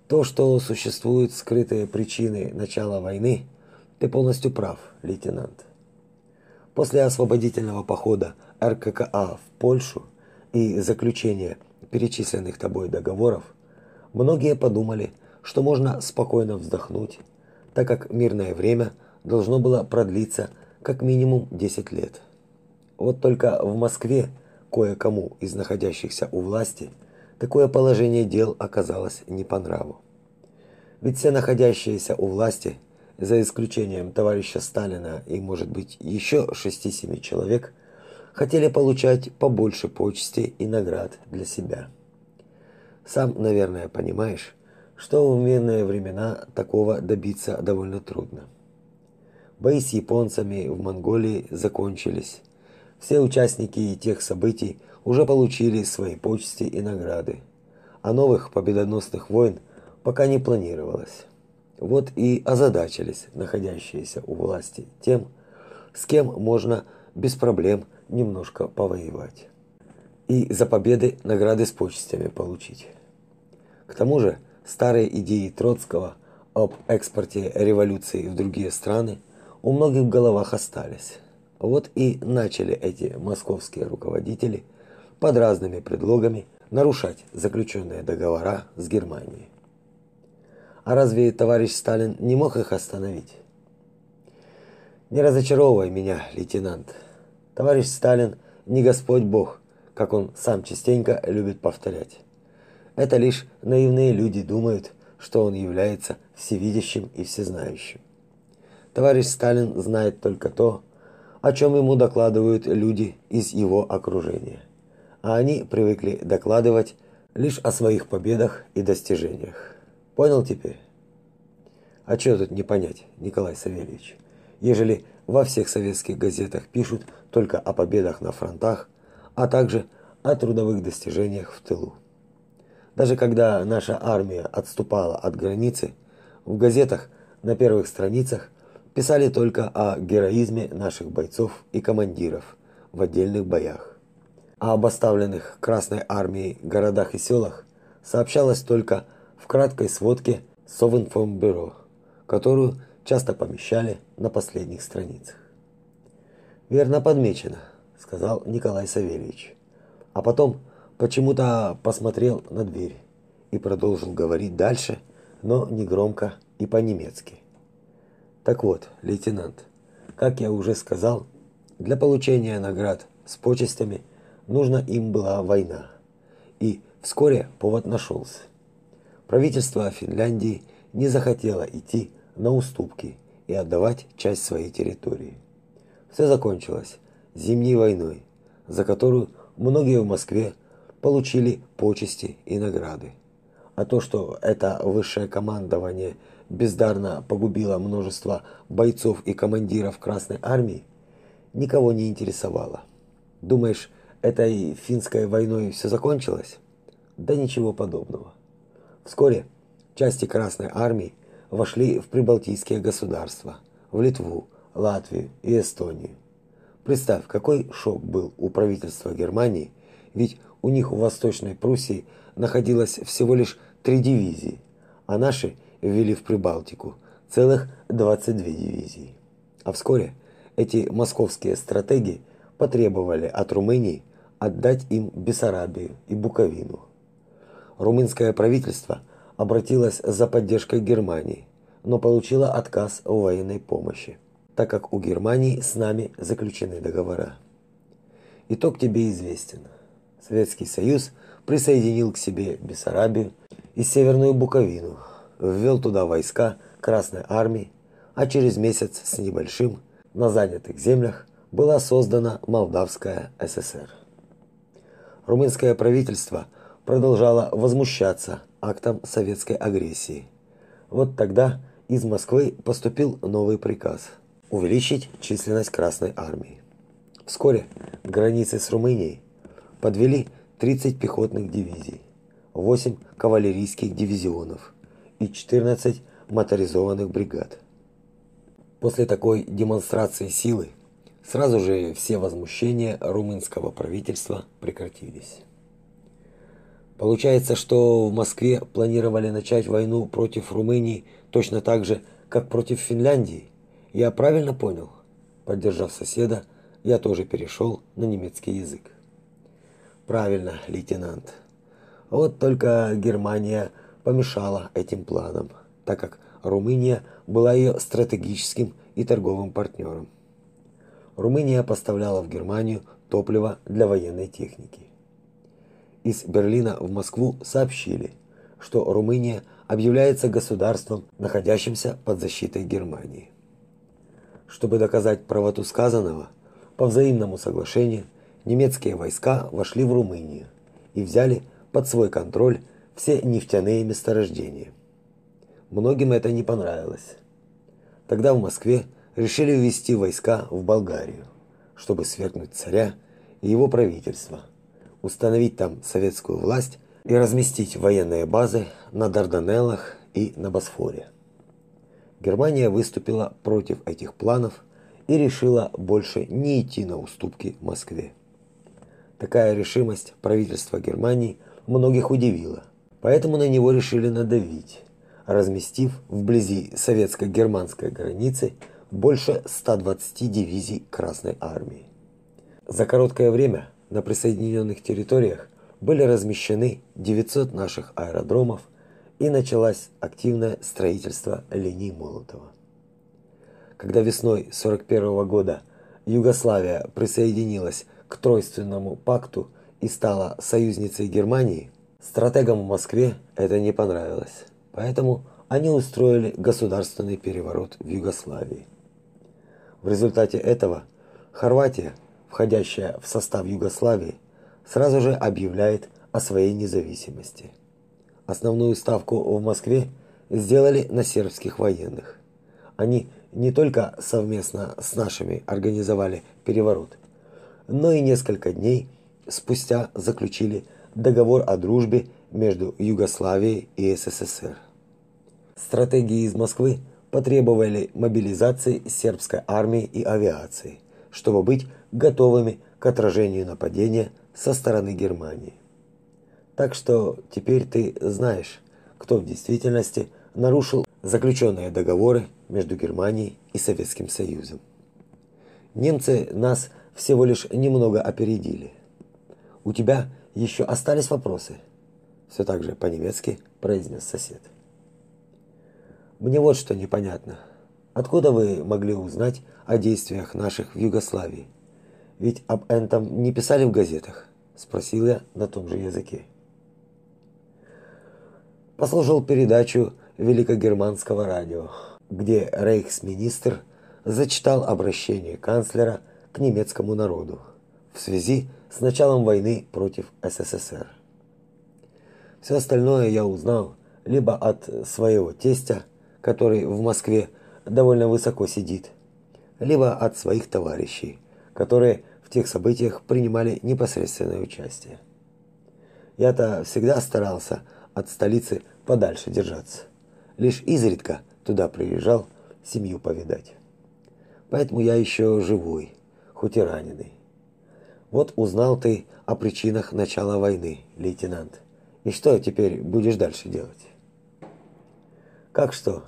То, что существуют скрытые причины начала войны, ты полностью прав, лейтенант. После освободительного похода РККА в Польшу и заключения перечисленных тобой договоров, многие подумали, что можно спокойно вздохнуть, так как мирное время должно было продлиться как минимум 10 лет. Вот только в Москве кое-кому из находящихся у власти такое положение дел оказалось не по нраву. Ведь все находящиеся у власти, за исключением товарища Сталина и, может быть, еще 6-7 человек, хотели получать побольше почестей и наград для себя. Сам, наверное, понимаешь, что в мирные времена такого добиться довольно трудно. Бои с японцами в Монголии закончились. Все участники тех событий уже получили свои почести и награды. А новых победоносных войн пока не планировалось. Вот и озадачились находящиеся у власти тем, с кем можно без проблем немножко повоевать. И за победы награды с почестями получить. К тому же, старые идеи Троцкого об экспорте революции в другие страны у многих в головах остались. Вот и начали эти московские руководители под разными предлогами нарушать заключенные договора с Германией. А разве товарищ Сталин не мог их остановить? Не разочаровывай меня, лейтенант. Товарищ Сталин не Господь Бог, как он сам частенько любит повторять. Это лишь наивные люди думают, что он является всевидящим и всезнающим. Товарищ Сталин знает только то, о чем ему докладывают люди из его окружения. А они привыкли докладывать лишь о своих победах и достижениях. Понял теперь? А что тут не понять, Николай Савельевич? Ежели во всех советских газетах пишут только о победах на фронтах, а также о трудовых достижениях в тылу. Даже когда наша армия отступала от границы, в газетах на первых страницах писали только о героизме наших бойцов и командиров в отдельных боях. А об оставленных Красной армией городах и селах сообщалось только в краткой сводке Совинформбюро, которую часто помещали на последних страницах. Верно подмечено, сказал Николай Савельевич. А потом почему-то посмотрел на дверь и продолжил говорить дальше, но не громко и по-немецки. Так вот, лейтенант, как я уже сказал, для получения наград с почестями нужна им была война. И вскоре повод нашелся. Правительство Финляндии не захотело идти на уступки и отдавать часть своей территории. Все закончилось зимней войной, за которую многие в Москве получили почести и награды. А то, что это высшее командование бездарно погубило множество бойцов и командиров Красной армии, никого не интересовало. Думаешь, этой финской войной все закончилось? Да ничего подобного. Вскоре части Красной армии вошли в прибалтийские государства, в Литву, Латвию и Эстонию. Представь, какой шок был у правительства Германии, ведь у них в Восточной Пруссии находилось всего лишь три дивизии, а наши ввели в Прибалтику целых 22 дивизии. А вскоре эти московские стратеги потребовали от Румынии отдать им Бессарабию и Буковину. Румынское правительство – обратилась за поддержкой Германии, но получила отказ в военной помощи, так как у Германии с нами заключены договора. Итог тебе известен. Советский Союз присоединил к себе Бессарабию и Северную Буковину, ввел туда войска Красной армии, а через месяц с небольшим на занятых землях была создана Молдавская ССР. Румынское правительство продолжало возмущаться актом советской агрессии. Вот тогда из Москвы поступил новый приказ увеличить численность Красной армии. Вскоре к границе с Румынией подвели 30 пехотных дивизий, 8 кавалерийских дивизионов и 14 моторизованных бригад. После такой демонстрации силы сразу же все возмущения румынского правительства прекратились. Получается, что в Москве планировали начать войну против Румынии точно так же, как против Финляндии. Я правильно понял? Поддержав соседа, я тоже перешел на немецкий язык. Правильно, лейтенант. Вот только Германия помешала этим планам, так как Румыния была ее стратегическим и торговым партнером. Румыния поставляла в Германию топливо для военной техники из Берлина в Москву сообщили, что Румыния объявляется государством, находящимся под защитой Германии. Чтобы доказать правоту сказанного, по взаимному соглашению немецкие войска вошли в Румынию и взяли под свой контроль все нефтяные месторождения. Многим это не понравилось. Тогда в Москве решили ввести войска в Болгарию, чтобы свергнуть царя и его правительство – установить там советскую власть и разместить военные базы на Дарданеллах и на Босфоре. Германия выступила против этих планов и решила больше не идти на уступки Москве. Такая решимость правительства Германии многих удивила, поэтому на него решили надавить, разместив вблизи советско-германской границы больше 120 дивизий Красной армии. За короткое время на присоединенных территориях были размещены 900 наших аэродромов и началось активное строительство линий Молотова. Когда весной 41 года Югославия присоединилась к Тройственному пакту и стала союзницей Германии, стратегам в Москве это не понравилось. Поэтому они устроили государственный переворот в Югославии. В результате этого Хорватия, входящая в состав Югославии, сразу же объявляет о своей независимости. Основную ставку в Москве сделали на сербских военных. Они не только совместно с нашими организовали переворот, но и несколько дней спустя заключили договор о дружбе между Югославией и СССР. Стратегии из Москвы потребовали мобилизации сербской армии и авиации, чтобы быть готовыми к отражению нападения со стороны Германии. Так что теперь ты знаешь, кто в действительности нарушил заключенные договоры между Германией и Советским Союзом. Немцы нас всего лишь немного опередили. У тебя еще остались вопросы? Все так же по-немецки произнес сосед. Мне вот что непонятно. Откуда вы могли узнать о действиях наших в Югославии? Ведь об этом не писали в газетах, спросил я на том же языке послушал передачу великогерманского радио, где рейхсминистр зачитал обращение канцлера к немецкому народу в связи с началом войны против СССР. Все остальное я узнал либо от своего тестя, который в Москве довольно высоко сидит, либо от своих товарищей, которые в тех событиях принимали непосредственное участие. Я-то всегда старался от столицы подальше держаться. Лишь изредка туда приезжал семью повидать. Поэтому я еще живой, хоть и раненый. Вот узнал ты о причинах начала войны, лейтенант. И что теперь будешь дальше делать? Как что?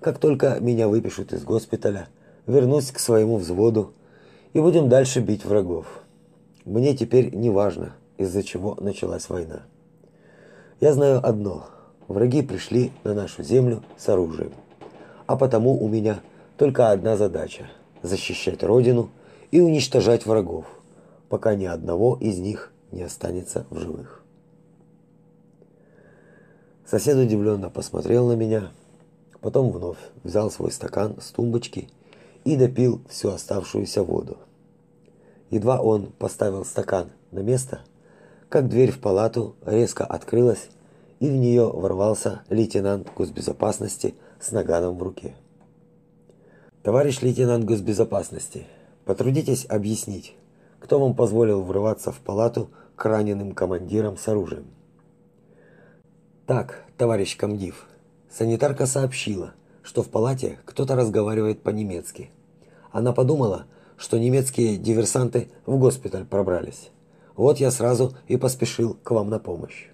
Как только меня выпишут из госпиталя, вернусь к своему взводу и будем дальше бить врагов. Мне теперь не важно, из-за чего началась война. Я знаю одно: враги пришли на нашу землю с оружием. А потому у меня только одна задача защищать родину и уничтожать врагов, пока ни одного из них не останется в живых. Сосед удивленно посмотрел на меня, потом вновь взял свой стакан с тумбочки и допил всю оставшуюся воду. Едва он поставил стакан на место, как дверь в палату резко открылась, и в нее ворвался лейтенант госбезопасности с наганом в руке. Товарищ лейтенант госбезопасности, потрудитесь объяснить, кто вам позволил врываться в палату к раненым командирам с оружием. Так, товарищ комдив, санитарка сообщила, что в палате кто-то разговаривает по-немецки. Она подумала, что немецкие диверсанты в госпиталь пробрались. Вот я сразу и поспешил к вам на помощь.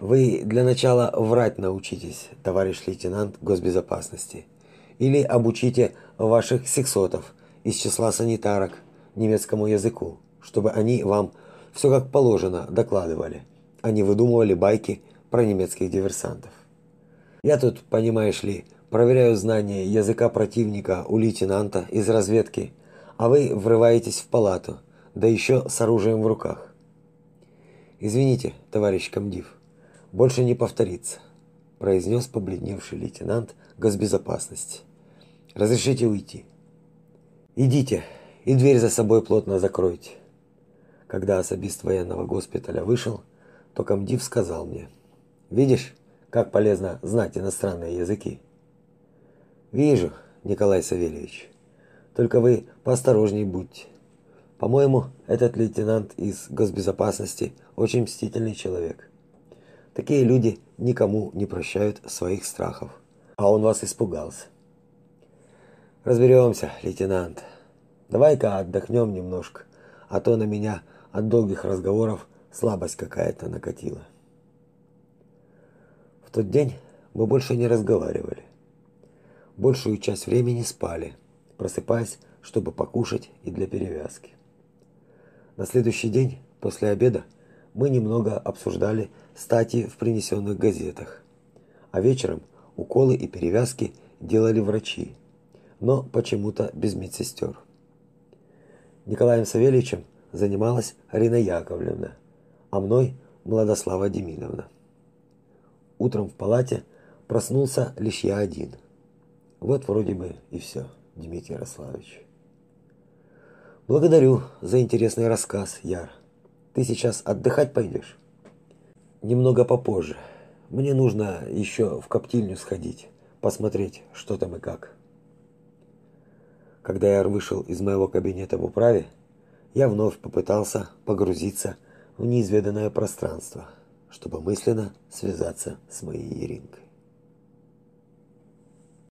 Вы для начала врать научитесь, товарищ лейтенант госбезопасности, или обучите ваших сексотов из числа санитарок немецкому языку, чтобы они вам все как положено докладывали, а не выдумывали байки про немецких диверсантов. Я тут, понимаешь ли, проверяю знание языка противника у лейтенанта из разведки, а вы врываетесь в палату – да еще с оружием в руках. Извините, товарищ комдив, больше не повторится, произнес побледневший лейтенант госбезопасности. Разрешите уйти. Идите, и дверь за собой плотно закройте. Когда особист военного госпиталя вышел, то комдив сказал мне: "Видишь, как полезно знать иностранные языки?" "Вижу, Николай Савельевич. Только вы поосторожней будьте. По-моему, этот лейтенант из госбезопасности очень мстительный человек. Такие люди никому не прощают своих страхов. А он вас испугался. Разберемся, лейтенант. Давай-ка отдохнем немножко, а то на меня от долгих разговоров слабость какая-то накатила. В тот день мы больше не разговаривали. Большую часть времени спали, просыпаясь, чтобы покушать и для перевязки. На следующий день, после обеда, мы немного обсуждали статьи в принесенных газетах. А вечером уколы и перевязки делали врачи, но почему-то без медсестер. Николаем Савельевичем занималась Арина Яковлевна, а мной Младослава Демидовна. Утром в палате проснулся лишь я один. Вот вроде бы и все, Дмитрий Ярославович. Благодарю за интересный рассказ, Яр. Ты сейчас отдыхать пойдешь? Немного попозже. Мне нужно еще в коптильню сходить, посмотреть, что там и как. Когда Яр вышел из моего кабинета в управе, я вновь попытался погрузиться в неизведанное пространство, чтобы мысленно связаться с моей Иринкой.